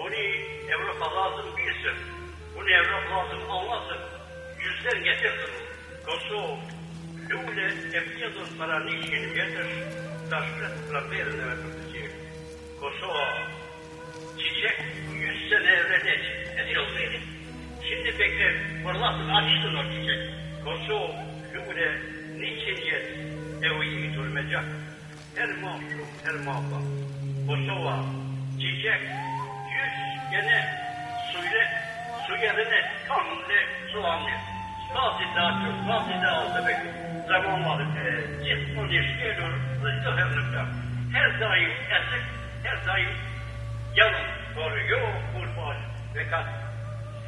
Bunu Avrupa lazım bilsin. Bunu Avrupa lazım anlasın. Yüzler getirsin. Kosovo, Lule, eftersom para niçin getir, taşlı traferine öpülecek. Kosova, çiçek yüz sene evvel açıldıydı. Şimdi bekle, fırlasın açsın o çiçek. Kosovo, Lule, niçin yer, evi durmayacak. Her mahkum, her mahkum. Kosova, çiçek, yüz gene suyla, su yerine kanlı, soğanlı. Bazı daha çok, bazı daha az demek zaman var. Cismo ilişkiyor, rızkı hevnükler. Her daim esik, her daim yalın, doğru yok, kurban ve kat.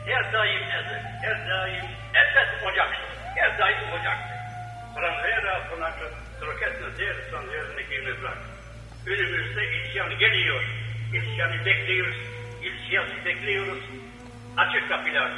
Her daim esik, her daim esek ocaktır. Her daim ocaktır. Pranvera, pranvera, troketne der, sanırını gibi bırak. Önümüzde isyan geliyor. İsyanı bekliyoruz. İsyanı bekliyoruz. Açık kapılar.